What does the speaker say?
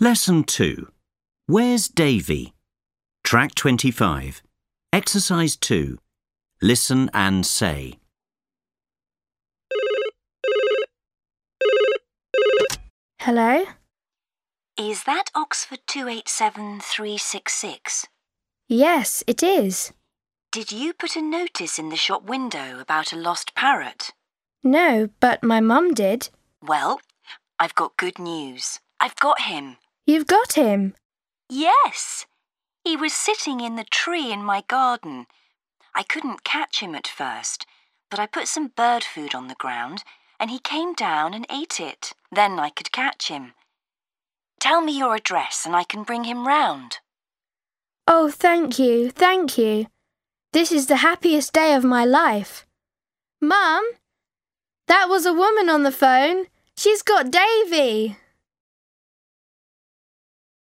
Lesson 2. Where's Davy? Track 25. Exercise 2. Listen and say. Hello? Is that Oxford 287366? Yes, it is. Did you put a notice in the shop window about a lost parrot? No, but my mum did. Well, I've got good news. I've got him. You've got him. Yes! He was sitting in the tree in my garden. I couldn't catch him at first, but I put some bird food on the ground and he came down and ate it. Then I could catch him. Tell me your address and I can bring him round. Oh, thank you, thank you. This is the happiest day of my life. Mum, that was a woman on the phone. She's got Davy.